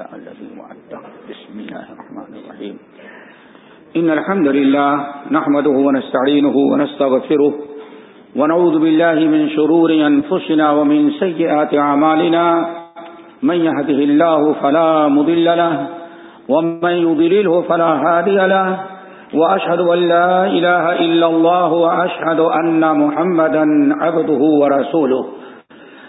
الذي وعدته بسم الله الرحمن الرحيم. إن الحمد لله نحمده ونستعينه ونستغفره ونعوذ بالله من شرور أنفسنا ومن سيئات عمالنا من يهده الله فلا مضل له ومن يضلله فلا هادي له. وأشهد أن لا إله إلا الله وأشهد أن محمدا عبده ورسوله.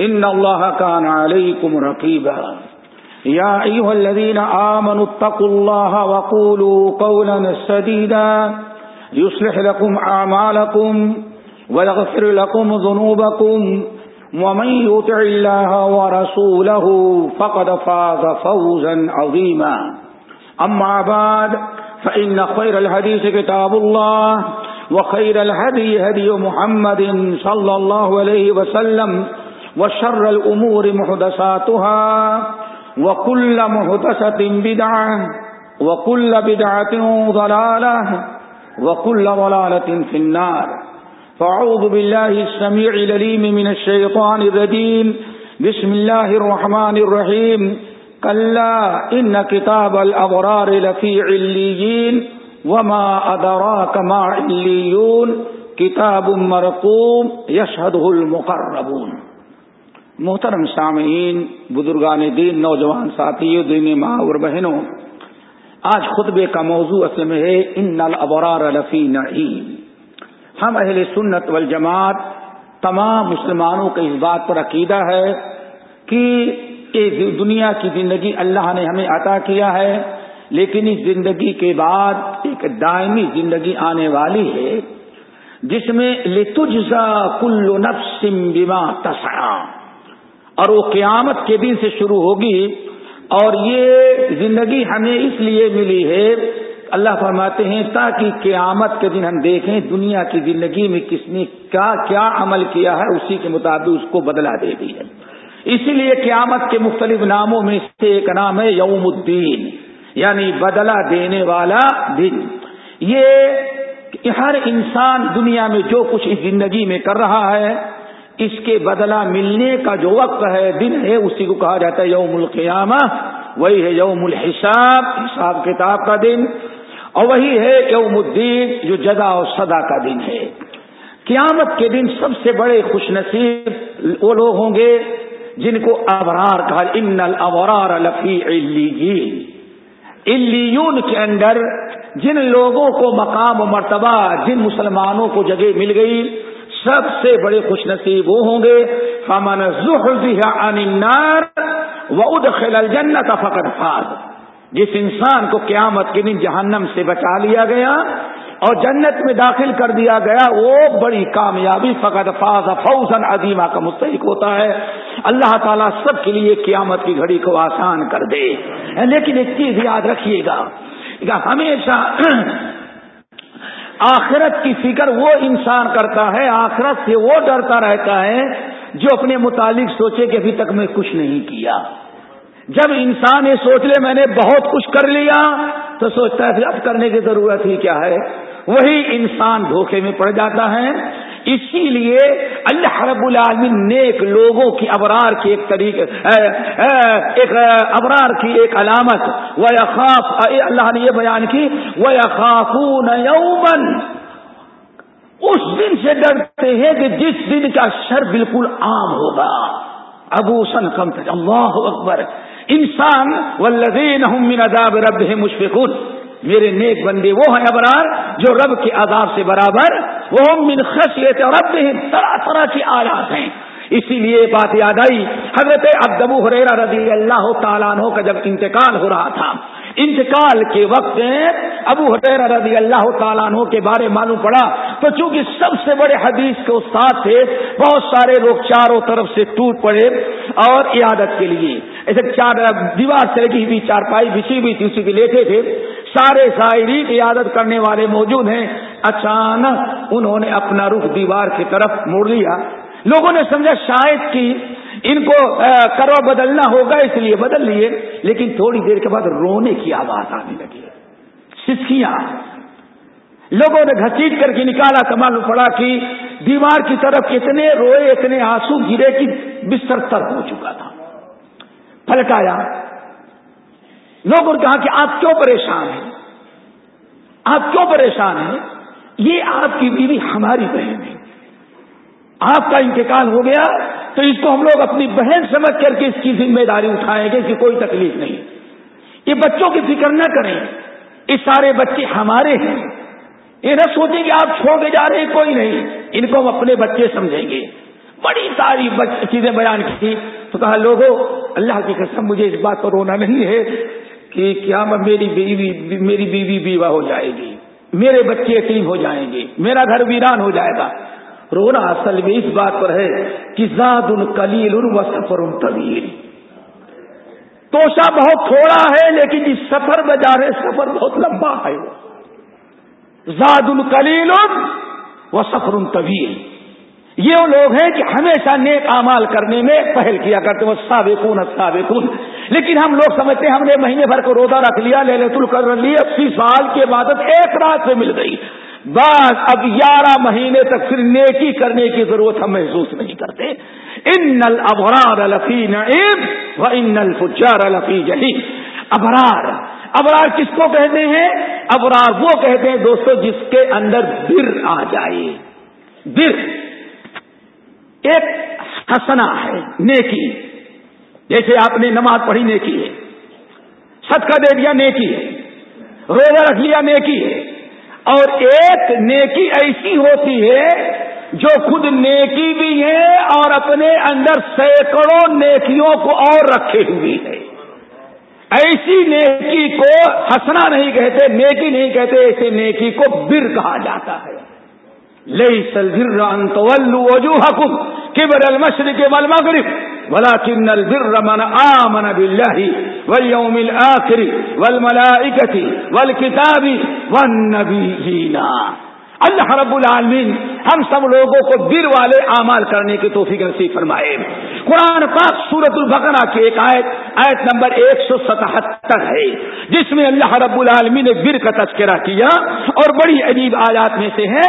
إن الله كان عليكم رقيبا. يا أيها الذين آمنوا اتقوا الله وقولوا قولا سديدا. يصلح لكم أعمالكم ويغفر لكم ذنوبكم. ومن يطع الله ورسوله فقد فاز فوزا عظيما. أما بعد، فإن خير الحديث كتاب الله وخير الهدي هدي محمد صلى الله عليه وسلم. وشر الأمور محدثاتها وكل محدثة بدعة وكل بدعة ضلالة وكل ضلالة في النار. فأعوذ بالله السميع لليم من الشيطان الرجيم. بسم الله الرحمن الرحيم. كلا إن كتاب الأبرار لفي عليين وما أدراك ما عليون. كتاب مرقوم يشهده المقربون. محترم سامعین، بزرگان دین، نوجوان ساتھیوں دین ماں اور بہنوں، آج خطبے کا موضوع اصل میں ہے، ان نل ابرار لفی نعیم ہم اہل سنت والجماعت تمام مسلمانوں کا اس بات پر عقیدہ ہے کہ دنیا کی زندگی اللہ نے ہمیں عطا کیا ہے، لیکن اس زندگی کے بعد ایک دائمی زندگی آنے والی ہے، جس میں لتجزا کل نفس بما تسعا اور وہ قیامت کے دن سے شروع ہوگی اور یہ زندگی ہمیں اس لیے ملی ہے، اللہ فرماتے ہیں، تاکہ قیامت کے دن ہم دیکھیں دنیا کی زندگی میں کس نے کیا کیا عمل کیا ہے، اسی کے مطابق اس کو بدلا دے دی ہے۔ اسی لیے قیامت کے مختلف ناموں میں سے ایک نام ہے یوم الدین یعنی بدلا دینے والا دن۔ یہ ہر انسان دنیا میں جو کچھ اس زندگی میں کر رہا ہے اس کے بدلہ ملنے کا جو وقت ہے، دن ہے، اسی کو کہا جاتا ہے یوم القیامہ، وہی ہے یوم الحساب، حساب کتاب کا دن، اور وہی ہے یوم الدین، جو جزا اور صدا کا دن ہے۔ قیامت کے دن سب سے بڑے خوش نصیب وہ لوگ ہوں گے جن کو ابرار کہا، ان الابرار لفی علیون کے اندر جن لوگوں کو مقام و مرتبہ، جن مسلمانوں کو جگہ مل گئی سب سے بڑے خوش نصیب وہ ہوں گے، فمن النار وادخل الجنت فقد فاز۔ جس انسان کو قیامت کے دن جہنم سے بچا لیا گیا اور جنت میں داخل کر دیا گیا، وہ بڑی کامیابی فقط فاز فوزن عظیمہ کا مستحق ہوتا ہے۔ اللہ تعالیٰ سب کے لیے قیامت کی گھڑی کو آسان کر دے۔ لیکن ایک چیز یاد رکھیے گا ہمیشہ آخرت کی فکر وہ انسان کرتا ہے، آخرت سے وہ ڈرتا رہتا ہے جو اپنے متعلق سوچے کہ ابھی تک میں کچھ نہیں کیا۔ جب انسان یہ سوچ لے، میں نے بہت کچھ کر لیا، تو سوچتا ہے اب کرنے کی ضرورت ہی کیا ہے؟ وہی انسان دھوکے میں پڑ جاتا ہے۔ اسی لیے اللہ رب العالمین نیک لوگوں کی ابرار کی ایک طریقے ایک ابرار کی ایک علامت۔ وہ خاف اللہ نے یہ بیان کی۔ وہ خافون یومن اس دن سے ڈرتے ہیں کہ جس دن کا شر بالکل عام ہوگا۔ ابو سن کم مطلب، اللہ اکبر۔ انسان والذین هم من عذاب ربهم مشفقون۔ میرے نیک بندے، وہ ہیں ابرار جو رب کے عذاب سے برابر وہ من خشیت رب طرح طرح کی آلات ہیں۔ اسی لیے بات یاد آئی، حضرت ابدبو حریرا رضی اللہ تعالیٰ عنہ کا جب انتقال ہو رہا تھا، انتقال کے وقت ابو حیر رضی اللہ تعالیٰ عنہ کے بارے معلوم پڑا تو چونکہ سب سے بڑے حدیث کے استاد تھے، بہت سارے لوگ چاروں طرف سے ٹوٹ پڑے اور عیادت کے لیے۔ ایسے چار دیوار سے لگی ہوئی چار پائی بچھی ہوئی تھی، اسی کے لیٹے تھے۔ سارے شاعری کی عادت کرنے والے موجود ہیں۔ اچانک انہوں نے اپنا رخ دیوار کی طرف موڑ لیا۔ لوگوں نے سمجھا شاید کی ان کو کروا بدلنا ہوگا، اس لیے بدل لیے۔ لیکن تھوڑی دیر کے بعد رونے کی آواز آنے لگی۔ سسکیاں۔ لوگوں نے گھسیٹ کر کے نکالا، کمال پڑا کہ دیوار کی طرف اتنے روئے، اتنے آنسو گرے کہ بستر تر ہو چکا تھا۔ پلٹایا لوگوں نے کہا کہ آپ کیوں پریشان ہیں؟ آپ کیوں پریشان ہیں؟ یہ آپ کی بیوی ہماری بہن ہے۔ آپ کا انتقال ہو گیا تو اس کو ہم لوگ اپنی بہن سمجھ کر کے اس کی ذمہ داری اٹھائیں گے کہ کوئی تکلیف نہیں۔ یہ بچوں کی فکر نہ کریں۔ یہ سارے بچے ہمارے ہیں۔ یہ نہ سوچیں کہ آپ چھوڑ کے جا رہے ہیں، کوئی نہیں۔ ان کو ہم اپنے بچے سمجھیں گے۔ بڑی ساری چیزیں بیان کی۔ تو کہا، لوگوں، اللہ کی قسم، مجھے اس بات پر رونا نہیں ہے۔ کہ کیا میری بیوی میری بیوی بیوہ ہو جائے گی، میرے بچے یتیم ہو جائیں گے، میرا گھر ویران ہو جائے گا۔ رونا اصل میں اس بات پر ہے کہ زاد ان کلیل و سفر ان طویل۔ توشا بہت تھوڑا ہے لیکن اس سفر میں جا رہے سفر بہت لمبا ہے۔ زاد ان کلیل و سفر ان طویل۔ یہ وہ لوگ ہیں کہ ہمیشہ نیک امال کرنے میں پہل کیا کرتے وہ سابقون سابقون لیکن ہم لوگ سمجھتے ہیں، ہم نے مہینے بھر کو روزہ رکھ لیا لے لے تل کر لی اسی سال کے بعد ایک رات سے مل گئی۔ بس اب گیارہ مہینے تک پھر نیکی کرنے کی ضرورت ہم محسوس نہیں کرتے۔ ان نل ابرار الفی نعیم و ان نل فجار الفی جہی ابرار ابرار کس کو کہتے ہیں؟ ابرار وہ کہتے ہیں دوستو جس کے اندر بر آ جائے۔ بر۔ ایک ہسنا ہے، نیکی۔ جیسے آپ نے نماز پڑھی، نیکی ہے۔ صدقہ دے دیا، نیکی ہے۔ روزہ رکھ لیا، نیکی ہے۔ اور ایک نیکی ایسی ہوتی ہے جو خود نیکی بھی ہے اور اپنے اندر سینکڑوں نیکیوں کو اور رکھے ہوئی ہے۔ ایسی نیکی کو ہسنا نہیں کہتے، نیکی نہیں کہتے ایسے نیکی کو بر کہا جاتا ہے۔ لئی سلزر انتولو وجوہکم. کبر المشرق والمغرب. ولكن البر من آمن بالله واليوم الآخر والملائكة والكتاب والنبيين اللہ رب العالمین ہم سب لوگوں کو بر والے اعمال کرنے کی توفیق نصیب فرمائے۔ قرآن پاک سورت البقرہ کی ایک آیت آیت نمبر ایک سو ستہتر ہے، جس میں اللہ رب العالمین نے بر کا تذکرہ کیا اور بڑی عجیب آیات میں سے ہے۔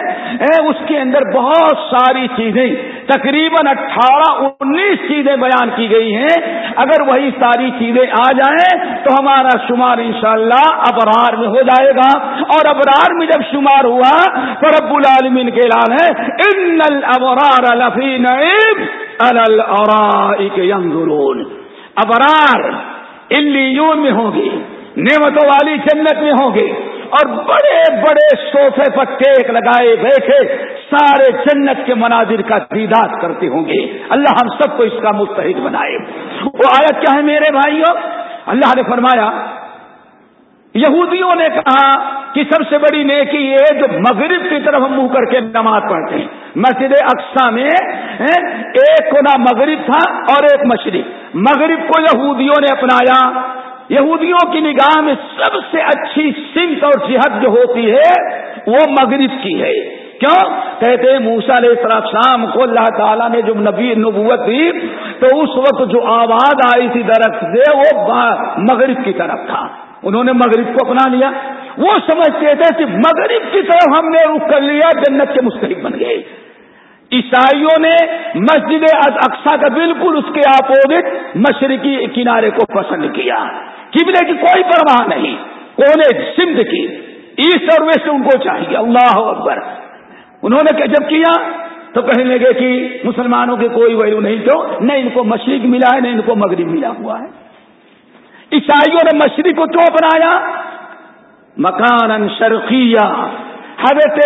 اس کے اندر بہت ساری چیزیں، تقریباً اٹھارہ انیس چیزیں بیان کی گئی ہیں۔ اگر وہی ساری چیزیں آ جائیں تو ہمارا شمار انشاءاللہ ابرار میں ہو جائے گا اور ابرار میں جب شمار ہوا رب العالمین کے اعلان ہے، ان الابرار لفی نعیم الارائک ینظرون. ابرار الیون میں ہوں گے، نعمتوں والی جنت میں ہوں گے اور بڑے بڑے صوفے پٹیک لگائے بیٹھے سارے جنت کے مناظر کا دیدار کرتے ہوں گے۔ اللہ ہم سب کو اس کا مستحق بنائے۔ وہ آیت کیا ہے میرے بھائیوں؟ اللہ نے فرمایا، یہودیوں نے کہا کہ سب سے بڑی نیکی یہ جو مغرب کی طرف ہم منہ کر کے نماز پڑھتے ہیں۔ مسجد اقسا میں ایک کونا مغرب تھا اور ایک مشرق۔ مغرب کو یہودیوں نے اپنایا۔ یہودیوں کی نگاہ میں سب سے اچھی سنت اور جہد جو ہوتی ہے، وہ مغرب کی ہے۔ کیوں؟ کہتے ہیں موسا علیہ السلام کو اللہ تعالیٰ نے جو نبی نبوت دی، تو اس وقت جو آواز آئی تھی درخت سے، وہ مغرب کی طرف تھا۔ انہوں نے مغرب کو اپنا لیا۔ وہ سمجھتے تھے کہ مغرب کی طرف ہم نے رخ کر لیا، جنت کے مستحق بن گئے۔ عیسائیوں نے مسجد اقسا کا بالکل اس کے اپوزٹ مشرقی کنارے کو پسند کیا۔ قبلے کی کوئی پرواہ نہیں۔ کونے سمدھ کی۔ ایسٹ اور ویسٹ ان کو چاہیے۔ اللہ اکبر۔ انہوں نے جب کیا؟ تو کہنے لگے کہ مسلمانوں کے کوئی ویلو نہیں تو نہ ان کو مشرق ملا ہے، نہ ان کو مغرب ملا ہوا ہے۔ عیسائیوں نے مشرق کو کیوں بنایا مکان شرقیہ۔ حضرت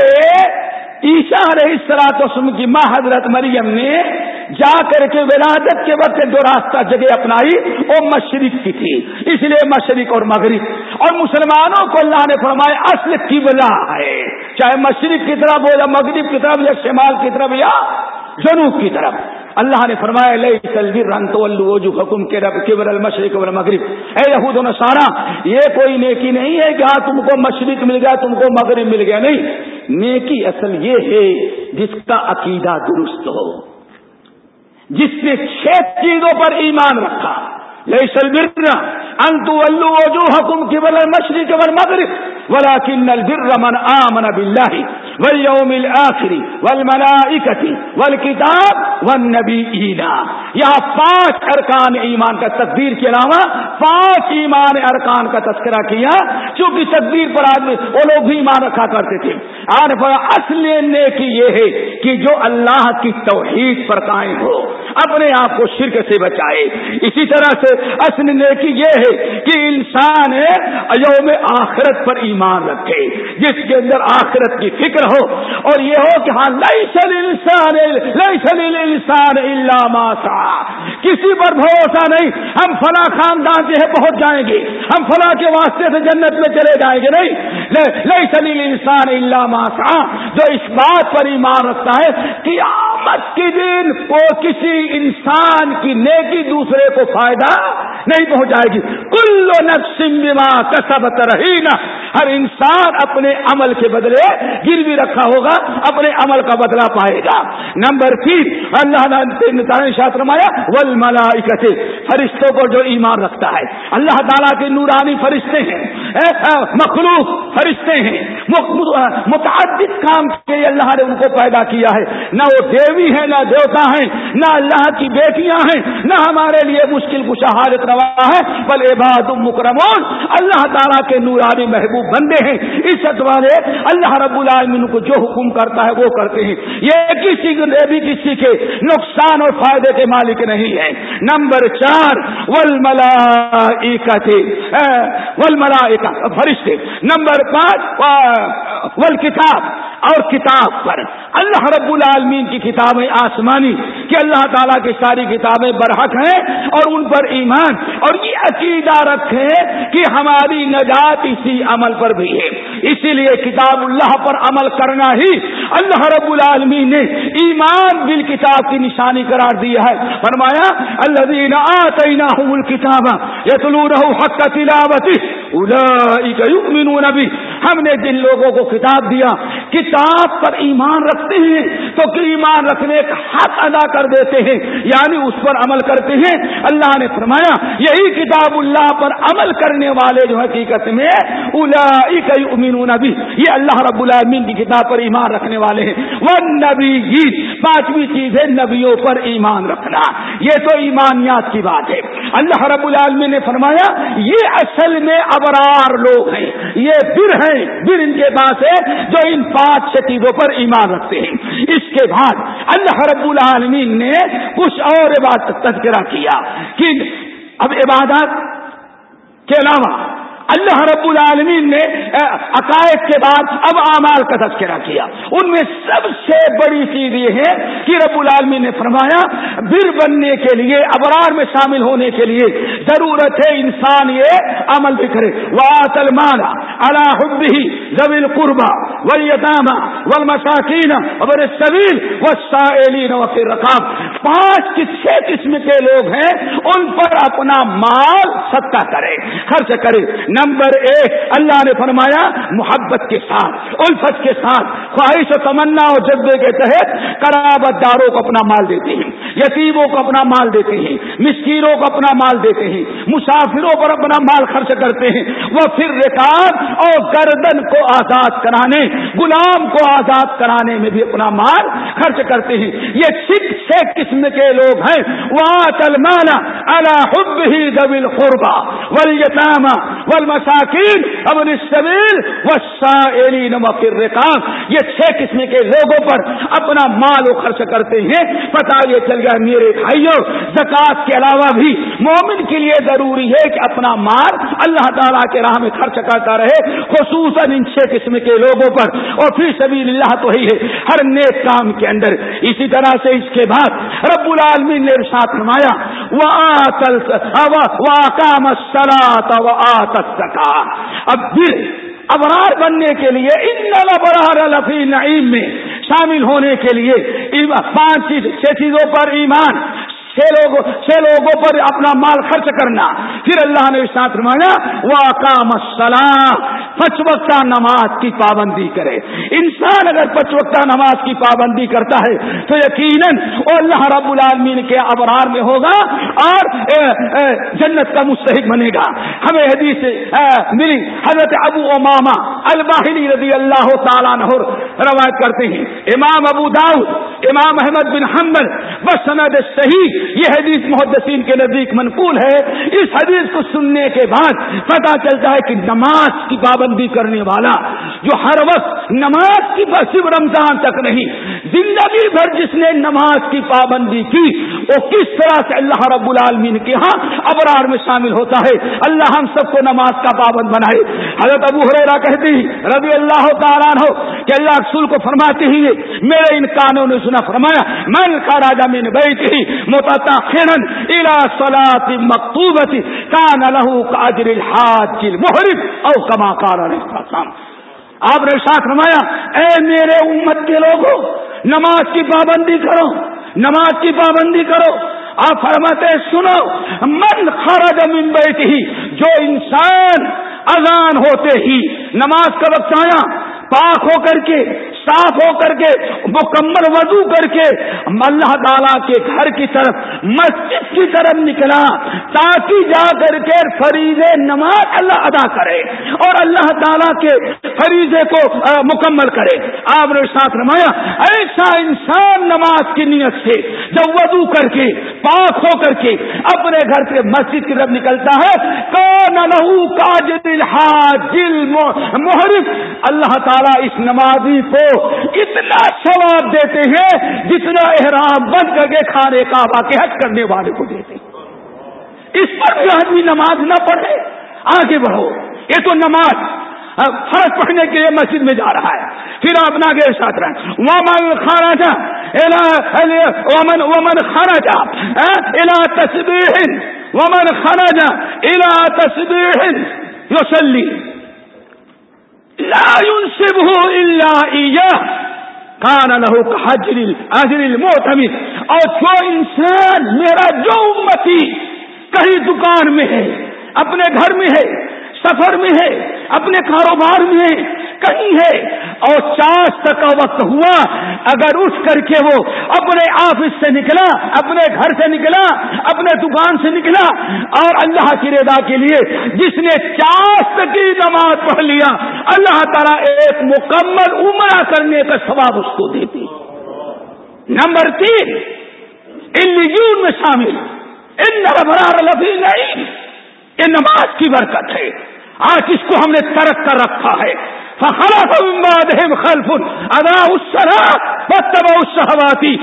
عیشا رہی وسلم کی ماں حضرت مریم نے جا کر کے ولادت کے وقت جو راستہ جگہ اپنائی وہ مشرق کی تھی۔ اس لیے مشرق اور مغرب۔ اور مسلمانوں کو اللہ نے فرمایا، اصل قبلہ ہے۔ چاہے مشرق کی طرف ہو یا مغرب کی طرف یا شمال کی طرف یا جنوب کی طرف۔ اللہ نے فرمایا لئی رن تو حکم کے رب المشرق مغرب اے یہود و سارا یہ کوئی نیکی نہیں ہے کہ ہاں تم کو مشرق مل گیا، تم کو مغرب مل گیا، نہیں. نیکی اصل یہ ہے جس کا عقیدہ درست ہو، جس نے چھ چیزوں پر ایمان رکھا. لئی سلبر انتو الو جو حکم کی بل مشرق بل مغرب کن البر من آمن باللہ. واليوم الآخر والملائکتی والکتاب والنبیین یہاں پانچ ارکان ایمان کا تقدیر کے علاوہ پانچ ایمان ارکان کا تذکرہ کیا چونکہ تقدیر پر آدمی وہ لوگ بھی ایمان رکھا کرتے تھے۔ اور اصل نیکی یہ ہے کہ جو اللہ کی توحید پر قائم ہو۔ اپنے آپ کو شرک سے بچائے۔ اسی طرح سے اصل نیکی یہ ہے کہ انسان یوم آخرت پر ایمان رکھے، جس کے اندر آخرت کی فکر ہو۔ اور یہ ہو کہ ہاں لئی سل انسان لئی سل انسان اللہ کسی پر بھروسہ نہیں۔ ہم فلاں خاندان سے پہنچ جائیں گے۔ ہم فلاں کے واسطے سے جنت میں چلے جائیں گے، نہیں۔ لئی سلیل انسان اللہ ماسا جو اس بات پر ایمان رکھتا ہے کہ آمد کے دن کو کسی انسان کی نیکی دوسرے کو فائدہ نہیں پہنچائے گی۔ کل نفسم بما کسبت رہینا ہر انسان اپنے عمل کے بدلے گر بھی رکھا ہوگا، اپنے عمل کا بدلہ پائے گا۔ نمبر تین، اللہ نے شاستر مایا ول ملائکت فرشتوں پر جو ایمان رکھتا ہے۔ اللہ تعالیٰ کے نورانی فرشتے ہیں۔ مخلوق فرشتے ہیں۔ متعدد کام کے اللہ نے ان کو پیدا کیا ہے۔ نہ وہ دیوی ہے نہ دیوتا ہیں، نہ اللہ کی بیٹیاں ہیں، نہ ہمارے لیے مشکل کچھ حالت روا ہے، بل عباد مکرمون۔ اللہ تعالیٰ کے نورانی محبوب بندے ہیں۔ اس والے، اللہ رب العالمین کو جو حکم کرتا ہے وہ کرتے ہیں۔ یہ کسی بھی کسی کے نقصان اور فائدے کے مالک نہیں ہے۔ نمبر چار ول ملا ول ملا فرشتے. نمبر پانچ ول کتاب اور کتاب پر. اللہ رب العالمین کی کتابیں آسمانی کہ اللہ تعالیٰ کی ساری کتابیں برحق ہیں اور ان پر ایمان. اور یہ عقیدہ رکھے کہ ہماری نجات اسی عمل پر بھی ہے. اسی لیے کتاب اللہ پر عمل کرنا ہی اللہ رب العالمین نے ایمان بال کتاب کی نشانی قرار دیا ہے۔ فرمایا اللہ دینا آتینا کتاب یتلو رہو حق تلاوتی بھی ہم نے جن لوگوں کو کتاب دیا، کتاب پر ایمان رکھتے ہیں، تو ایمان رکھنے کا حق ادا کر دیتے ہیں یعنی اس پر عمل کرتے ہیں۔ اللہ نے فرمایا، یہی کتاب اللہ پر عمل کرنے والے جو حقیقت میں امین نبی یہ اللہ رب العالمین کی کتاب پر ایمان رکھنے والے ہیں۔ وہ نبی پانچویں چیز ہے، نبیوں پر ایمان رکھنا۔ یہ تو ایمانیات کی بات ہے۔ اللہ رب العالمین نے فرمایا، یہ اصل میں ابرار لوگ ہیں، یہ بر ہیں دل ان کے پاس ہے جو ان پانچ چیزوں پر ایمان رکھتے ہیں۔ اس کے بعد اللہ رب العالمین نے کچھ اور بات تذکرہ کیا۔ کہ اب عبادت کے علاوہ اللہ رب العالمین نے عقائد کے بعد اب اعمال کا تذکرہ کیا۔ ان میں سب سے بڑی چیز یہ ہے کہ رب العالمین نے فرمایا، بر بننے کے لیے، ابرار میں شامل ہونے کے لیے ضرورت ہے انسان یہ عمل بھی کرے۔ واطل مانا اللہ زبیل قربا ولیطامہ ول مساکین ابر سبیل و سائلین وفر رقاب پانچ چھ قسم کے لوگ ہیں، ان پر اپنا مال ستا کرے، خرچ کرے۔ نمبر ایک، اللہ نے فرمایا محبت کے ساتھ، الفت کے ساتھ، خواہش و تمنا اور جذبے کے تحت قرابت داروں کو اپنا مال دیتے ہیں، یتیموں کو اپنا مال دیتے ہیں، مسکینوں کو اپنا مال دیتے ہیں، مسافروں پر اپنا مال خرچ کرتے ہیں، وہ پھر ریکارڈ اور گردن کو آزاد کرانے، غلام کو آزاد کرانے میں بھی اپنا مال خرچ کرتے ہیں۔ یہ سکھ چھ قسم کے لوگ ہیں۔ وہ تلمانا اللہ حب ہی دبل قربا ولیتامہ ول مساکین ابن السبیل والسائلین وفی الرقاب۔ یہ چھ قسم کے لوگوں پر اپنا مال و خرچ کرتے ہیں۔ پتا یہ چل گیا میرے بھائیوں زکات کے علاوہ بھی مومن کے لیے ضروری ہے کہ اپنا مال اللہ تعالیٰ کے راہ میں خرچ کرتا رہے، خصوصاً ان چھ قسم کے لوگوں پر۔ اور پھر سبیل اللہ تو ہی ہے ہر نیک کام کے اندر۔ اسی طرح سے اس کے بعد رب العالمین نے ارشاد فرمایا وہ آتل سکا۔ اب پھر ابرار بننے کے لیے ان برار لفی نعیم میں شامل ہونے کے لیے پانچ چیز چھ چیزوں پر ایمان۔ چھ لوگوں چھ لوگوں پر اپنا مال خرچ کرنا۔ پھر اللہ نے ساتھ رمایا وہ کام پچوکتا نماز کی پابندی کرے۔ انسان اگر پچوکتا نماز کی پابندی کرتا ہے، تو یقیناً وہ اللہ رب العالمین کے ابرار میں ہوگا اور جنت کا مستحق بنے گا۔ ہمیں حدیث ملی۔ حضرت ابو اماما الباہلی رضی اللہ تعالیٰ روایت کرتے ہیں۔ امام ابو داؤد، امام احمد بن حمل بس صحیح یہ حدیث محدثین کے نزدیک منقول ہے۔ اس حدیث کو سننے کے بعد پتا چلتا ہے کہ نماز کی پابندی کرنے والا جو ہر وقت نماز کی صرف رمضان تک نہیں زندگی بھر جس نے نماز کی پابندی کی، وہ کس طرح سے اللہ رب العالمین کے ہاں ابرار میں شامل ہوتا ہے۔ اللہ ہم سب کو نماز کا پابند بنائے۔ حضرت ابو حریرہ کہتی رضی اللہ تعالیٰ ہو کہ اللہ رسول کو فرماتے ہی میرے ان کانوں نے سنا فرمایا، من کا راجا مین بیت ہی متاخرن الى صلاة مکتوبتی کان لہو کاجر الحاج المحرم او کما قال علیہ آپ نے ساتھ رمایا اے میرے امت کے لوگوں نماز کی پابندی کرو، نماز کی پابندی کرو۔ آپ فرماتے سنو، من خرج من بیت ہی جو انسان اذان ہوتے ہی، نماز کا وقت آیا، پاک ہو کر کے، صاف ہو کر کے، مکمل وضو کر کے، اللہ تعالیٰ کے گھر کی طرف، مسجد کی طرف نکلا، تاکہ جا کر کے فریض نماز اللہ ادا کرے اور اللہ تعالیٰ کے فریضے کو مکمل کرے۔ آپ نے ساتھ رمایا ایسا انسان نماز کی نیت سے جب وضو کر کے، پاک ہو کر کے، اپنے گھر سے مسجد کی طرف نکلتا ہے کون لہو کا جل جل محرف۔ اللہ تعالیٰ اس نمازی کو اتنا ثواب دیتے ہیں، جتنا احرام بند کر کے کھانے کا کے حج کرنے والے کو دیتے ہیں۔ اس پر بھی آدمی نماز نہ پڑھے، آگے بڑھو۔ یہ تو نماز فرض پڑھنے کے لیے مسجد میں جا رہا ہے۔ پھر آپ ناگے ساتھ رہے ومن خرج ومن ومن خرج الى تسبيح۔ ومن خرج الى تسبيح۔ يصلي لا ينسبه الا اياه کان لہو حجر حجر المعتمد اور جو انسان میرا جو امتی کہیں دکان میں ہے، اپنے گھر میں ہے سفر میں ہے، اپنے کاروبار میں ہے، کہیں ہے۔ اور چاش تک کا وقت ہوا، اگر اٹھ کر کے وہ اپنے آفس سے نکلا، اپنے گھر سے نکلا، اپنے دکان سے نکلا، اور اللہ کی رضا کے لیے جس نے چاش کی نماز پڑھ لیا، اللہ تعالیٰ ایک مکمل عمرہ کرنے کا ثواب اس کو دیتی نمبر تین ان میں شامل۔ ان برار لفی نہیں یہ نماز کی برکت ہے۔ آج اس کو ہم نے ترک کر رکھا ہے؟ فخلف من بعدهم خلف ادا اسواتی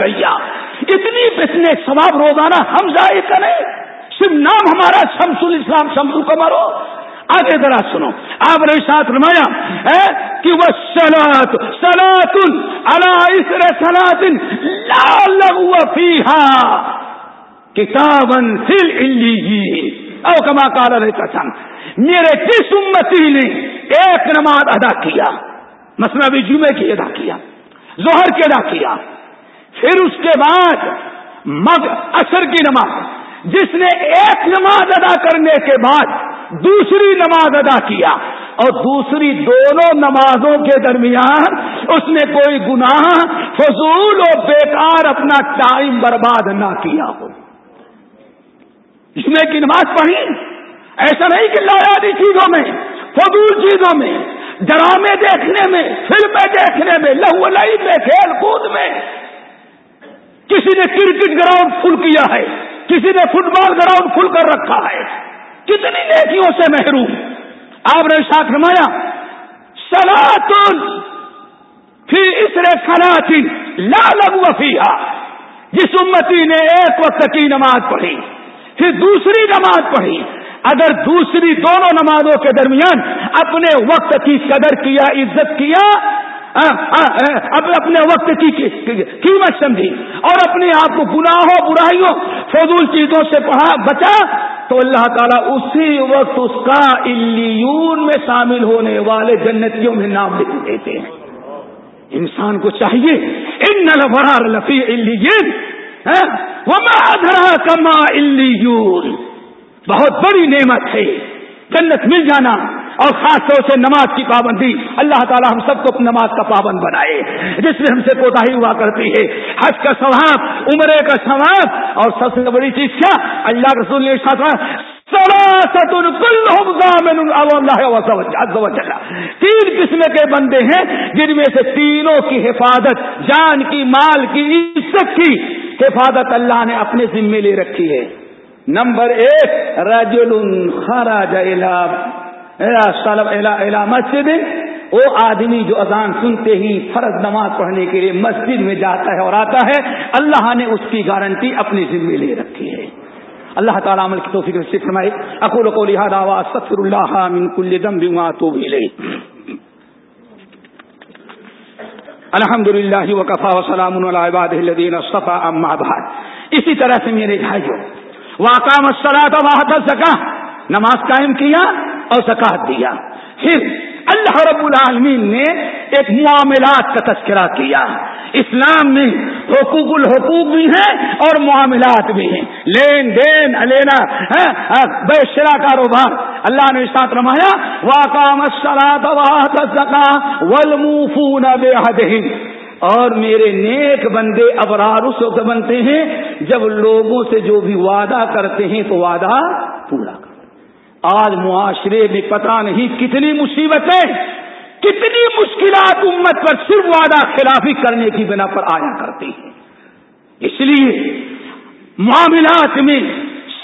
گیا اتنی اتنے ثواب، روزانہ ہم ضائع کریں۔ صرف نام ہمارا شمس الاسلام، شمس کمرو آگے ذرا سنو۔ آپ نے ساتھ رمایا ہے کہ وہ سلاد سلاد اللہ سلاد لال فیحا کتابن فل او کما کال رہتا تھا میرے جس امتی نے ایک نماز ادا کیا؟ مثلا بھی جمعے کی ادا کیا، ظہر کی ادا کیا، پھر اس کے بعد مغ اثر کی نماز، جس نے ایک نماز ادا کرنے کے بعد دوسری نماز ادا کیا، اور دوسری دونوں نمازوں کے درمیان اس نے کوئی گناہ، فضول اور بیکار اپنا ٹائم برباد نہ کیا ہو۔ جمعے کی نماز پڑھی، ایسا نہیں کہ لایا چیزوں میں، فضول چیزوں میں، ڈرامے دیکھنے میں، فلمیں دیکھنے میں، لہو لائی میں، کھیل کود میں۔ کسی نے کرکٹ گراؤنڈ فل کیا ہے، کسی نے فٹ بال گراؤنڈ فل کر رکھا ہے۔ کتنی نیکیوں سے محروم۔ آپ نے ساتھ رمایا سلاتن پھر اس نے سلاطن لا لگو جس امتی نے ایک وقت کی نماز پڑھی۔ پھر دوسری نماز پڑھی۔ اگر دوسری دونوں نمازوں کے درمیان اپنے وقت کی قدر کیا، عزت کیا اپنے وقت کی قیمت سمجھی اور اپنے آپ کو گناہوں، برائیوں، فضول چیزوں سے پڑھا بچا، تو اللہ تعالیٰ اسی وقت اس کا الیون میں شامل ہونے والے جنتیوں میں نام لکھ دیتے ہیں۔ انسان کو چاہیے، ان نلبرار لفی وما کما بہت بڑی نعمت ہے۔ جنت مل جانا اور خاص طور سے نماز کی پابندی۔ اللہ تعالیٰ ہم سب کو نماز کا پابند بنائے۔ جس میں ہم سے کوتا ہی ہوا کرتی ہے۔ حج کا ثواب، عمرے کا ثواب اور سب سے بڑی چیز کیا اللہ رسول نے تین قسم کے بندے ہیں جن میں سے تینوں کی حفاظت، جان کی، مال کی، عزت کی۔ حفاظت اللہ نے اپنے ذمے لے رکھی ہے۔ نمبر ایک رجل خراج مسجد۔ وہ آدمی جو اذان سنتے ہی فرض نماز پڑھنے کے لیے مسجد میں جاتا ہے اور آتا ہے، اللہ نے اس کی گارنٹی اپنی ذمہ لے رکھی ہے۔ اللہ تعالیٰ عمل کی توفیق سے فرمائے۔ اکول کو لہٰذا سفر اللہ من کل دم بیما تو بھی لے الحمد للہ وقفا وسلام الدین صفا اما بعد۔ اسی طرح سے میرے بھائیوں واقام الصلاۃ واحد سکا نماز قائم کیا اور زکات دیا۔ پھر اللہ رب العالمین نے ایک معاملات کا تذکرہ کیا۔ اسلام میں حقوق الحقوق بھی ہیں اور معاملات بھی ہیں۔ لین دین لینا ہاں، ہاں، بیشرا کاروبار۔ اللہ نے ساتھ رمایا واقام ولمفون بے اور میرے نیک بندے ابرار اس وقت بنتے ہیں جب لوگوں سے جو بھی وعدہ کرتے ہیں تو وعدہ پورا کر آج معاشرے میں پتا نہیں کتنی مصیبتیں، کتنی مشکلات امت پر صرف وعدہ خلافی کرنے کی بنا پر آیا کرتی ہیں۔ اس لیے معاملات میں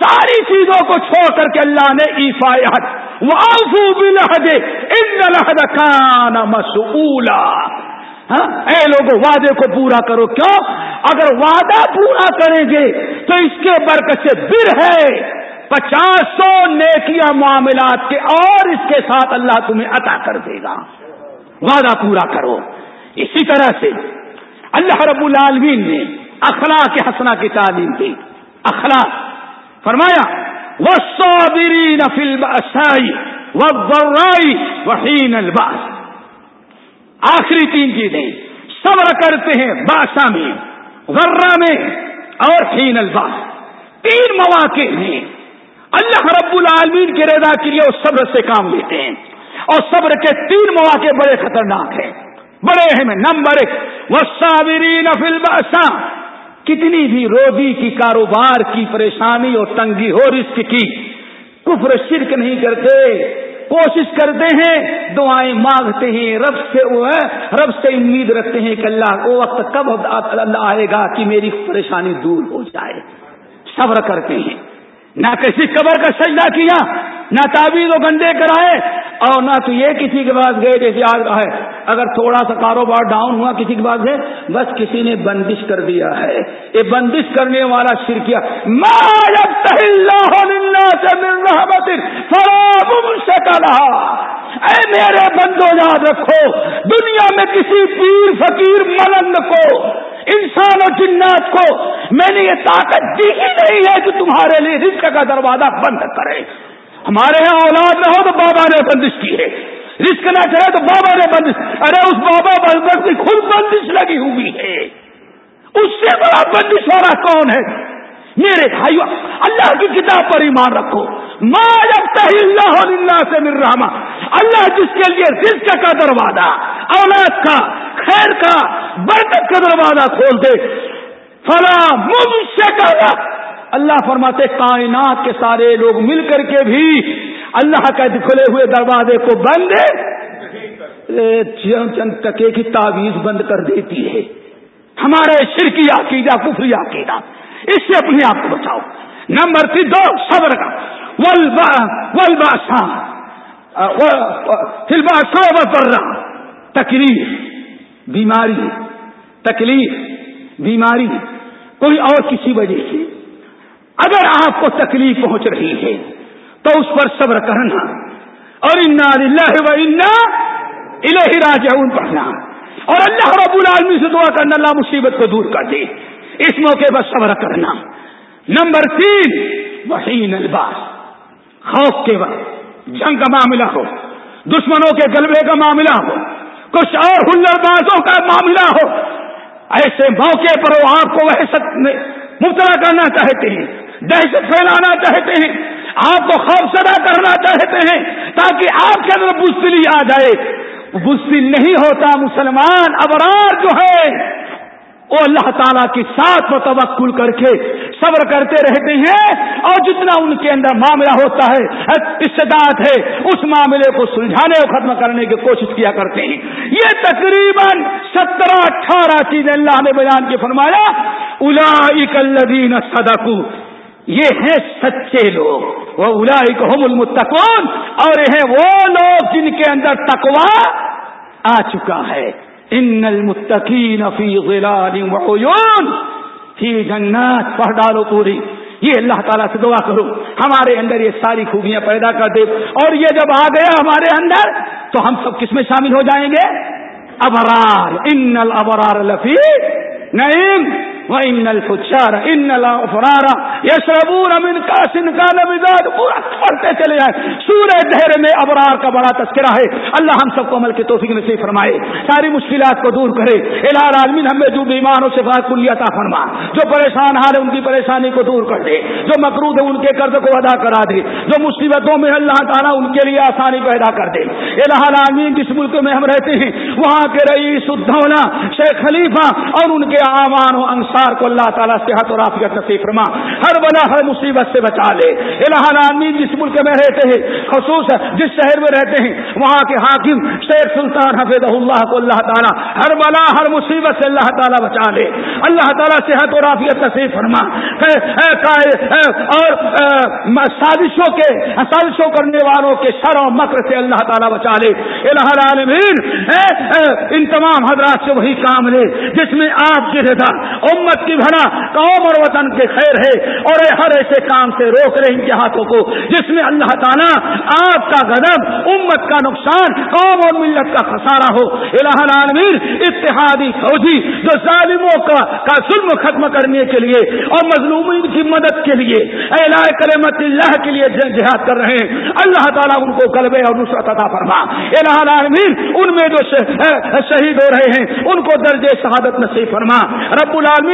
ساری چیزوں کو چھوڑ کر کے اللہ نے ایفایت وہ بلحد ان لحد کان مسولا ہاں؟ اے لوگوں وعدے کو پورا کرو۔ کیوں؟ اگر وعدہ پورا کریں گے تو اس کے برکت سے بر ہے۔ پچاس سو نیکیاں معاملات کے اور اس کے ساتھ اللہ تمہیں عطا کر دے گا۔ وعدہ پورا کرو۔ اسی طرح سے اللہ رب العالمین نے اخلاق حسنا کی تعلیم دی۔ اخلاق فرمایا وہ سوبری نفل بسائی وہ برائی وحین الباس آخری تین چیزیں، صبر کرتے ہیں بادشاہ میں، غرہ میں اور حین الباس تین مواقع ہیں۔ اللہ رب العالمین کی رضا کے لیے اس صبر سے کام لیتے ہیں۔ اور صبر کے تین مواقع بڑے خطرناک ہیں۔ بڑے اہم ہیں نمبر ایک وسابرین فلباساں کتنی بھی روزی کی کاروبار کی پریشانی اور تنگی ہو رسک کی، کفر شرک نہیں کرتے۔ کوشش کرتے ہیں، دعائیں مانگتے ہیں، رب سے رب سے امید رکھتے ہیں کہ اللہ وہ وقت کب اللہ آئے گا کہ میری پریشانی دور ہو جائے۔ صبر کرتے ہیں۔ نہ کسی قبر کا سجدہ کیا، نہ تعویذ و گنڈے کرائے اور نہ تو یہ کسی کے پاس گئے جیسے آج ہے اگر تھوڑا سا کاروبار ڈاؤن ہوا کسی کے پاس گئے بس کسی نے بندش کر دیا ہے۔ یہ بندش کرنے والا شرکیا اے میرے بندو، یاد رکھو، دنیا میں کسی پیر فقیر ملنگ کو، انسان اور جنات کو میں نے یہ طاقت دی ہی نہیں ہے کہ تمہارے لیے رزق کا دروازہ بند کرے۔ ہمارے یہاں اولاد نہ ہو تو بابا نے بندش کی ہے۔ رزق نہ چاہے تو بابا نے بندش ارے، اس بابا بندر کی خود بندش لگی ہوئی ہے۔ اس سے بڑا بندش والا کون ہے؟ میرے بھائیو، اللہ کی کتاب پر ایمان رکھو۔ ما اللہ اللہ سے مل رہا اللہ جس کے لیے رزق کا دروازہ، اولاد کا، خیر کا، برکت کا دروازہ کھول دے۔ فلا مم سے اللہ فرماتے، کائنات کے سارے لوگ مل کر کے بھی اللہ کا کھلے ہوئے دروازے کو بند چند ٹکے کی تعویذ بند کر دیتی ہے۔ ہمارے شرکی عقیدہ، کفری عقیدہ، اس سے اپنے آپ کو بچاؤ۔ نمبر تین، دو، صبر کا۔ ولباسا رہا تکلیف، بیماری تکلیف، بیماری۔ کوئی اور کسی وجہ سے۔ اگر آپ کو تکلیف پہنچ رہی ہے اس پر صبر کرنا اور انا اللہ و انا الہی راجعون پڑھنا اور اللہ رب العالمین سے دعا کرنا اللہ مصیبت کو دور کر دے۔ اس موقع پر صبر کرنا۔ نمبر تین وحین الباس۔ خوف کے وقت، جنگ کا معاملہ ہو، دشمنوں کے غلبے کا معاملہ ہو، کچھ اور ہنر بازوں کا معاملہ ہو۔ ایسے موقع پر وہ آپ کو وحشت میں مبتلا کرنا چاہتے ہیں۔ دہشت پھیلانا چاہتے ہیں۔ آپ کو خوف زدہ کرنا چاہتے ہیں تاکہ آپ کے اندر بزدلی آ جائے۔ بزدل نہیں ہوتا مسلمان، ابرار جو ہے، وہ اللہ تعالیٰ کے ساتھ متوقل کر کے صبر کرتے رہتے ہیں۔ اور جتنا ان کے اندر معاملہ ہوتا ہے استداد ہے، اس معاملے کو سلجھانے اور ختم کرنے کی کوشش کیا کرتے ہیں۔ یہ تقریباً سترہ، اٹھارہ چیزیں اللہ نے بیان کے فرمایا الا اکلدین صدقو یہ ہیں سچے لوگ۔ وہ الا المتقون۔ اور یہ ہیں وہ لوگ جن کے اندر تقوا آ چکا ہے۔ ان المتقین فی ظلال وعیون فی جنات۔ پڑھ ڈالو پوری۔ یہ اللہ تعالیٰ سے دعا کرو۔ ہمارے اندر یہ ساری خوبیاں پیدا کر دے۔ اور یہ جب آ گیا ہمارے اندر، تو ہم سب کس میں شامل ہو جائیں گے؟ ابرار۔ ان الابرار لفی نعیم ان الفچار ان الافرارا یشربون من کاسن پورا پڑھتے چلے جائیں۔ سورہ دہر میں ابرار کا بڑا تذکرہ ہے۔ اللہ ہم سب کو عمل کے توفیق نصیب فرمائے۔ ساری مشکلات کو دور کرے۔ الہ العالمین ہمیں جو بیماروں سے بات کلی عطا فرما، جو پریشان حال ہے ان کی پریشانی کو دور کر دے۔ جو مقروض ہے ان کے قرض کو ادا کرا دے۔ جو مصیبتوں میں اللہ تعالیٰ ان کے لیے آسانی پیدا کر دے۔ الہ العالمین جس ملک میں ہم رہتے ہیں، وہاں کے رئیس الدولہ، شیخ خلیفہ اور ان کے آمان و انصار انصار کو اللہ تعالیٰ صحت اور عافیت نصیب فرما۔ ہر بنا ہر مصیبت سے بچا لے۔ العالمین جس ملک میں رہتے ہیں خصوص جس شہر میں رہتے ہیں، وہاں کے حاکم شیخ سلطان حفظ اللہ کو اللہ تعالیٰ ہر بلا ہر مصیبت سے اللہ تعالیٰ بچا لے۔ اللہ تعالیٰ صحت اور عافیت نصیب فرما۔ اور سازشوں کے، سازشوں کرنے والوں کے شر و مکر سے اللہ تعالیٰ بچا لے۔ الہ العالمین ان تمام حضرات سے وہی کام لے، جس میں آپ کی رضا امت کی بھڑا قوم اور وطن کے خیر ہے اور ہر ایسے کام سے روک رہے ان کے ہاتھوں کو جس میں اللہ تعالیٰ آپ کا غضب، امت کا نقصان، قوم اور ملت کا خسارہ ہو۔ الہ العالمین، اتحادی فوجی جو ظالموں کا کا ظلم ختم کرنے کے لیے اور مظلومین کی مدد کے لیے اعلی کرمت اللہ کے لیے جہاد کر رہے ہیں۔ اللہ تعالیٰ ان کو غلبے اور نصرت عطا فرما۔ الہ العالمین، ان میں جو شہید ہو رہے ہیں، ان کو درجے شہادت نصیب فرما۔ رب العالمین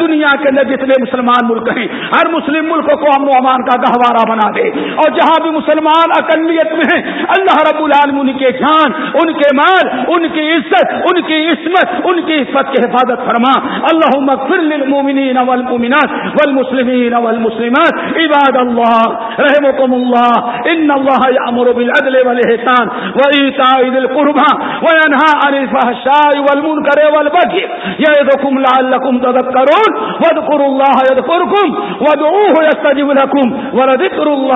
دنیا کے اندر جتنے مسلمان ملک ہیں، ہر مسلم ملک کو امن و امان کا گہوارہ بنا دے۔ اور جہاں بھی مسلمان اقلیت میں ہیں، اللہ رب العالم ان کے جان، ان کے مال، ان کی عزت، ان کی عصمت، ان کی عزت کی حفاظت فرما۔ اللہ مغفر للمؤمنین والمؤمنات والمسلمین والمسلمات، عباد اللہ رحمكم اللہ، ان اللہ یامر بالعدل والاحسان وایتاء ذی القربى وینهى عن الفحشاء والمنکر والبغي یعظکم لعلکم تذکرون واذکروا الله یذکرکم ودعوه يستجب لكم ولذکر الله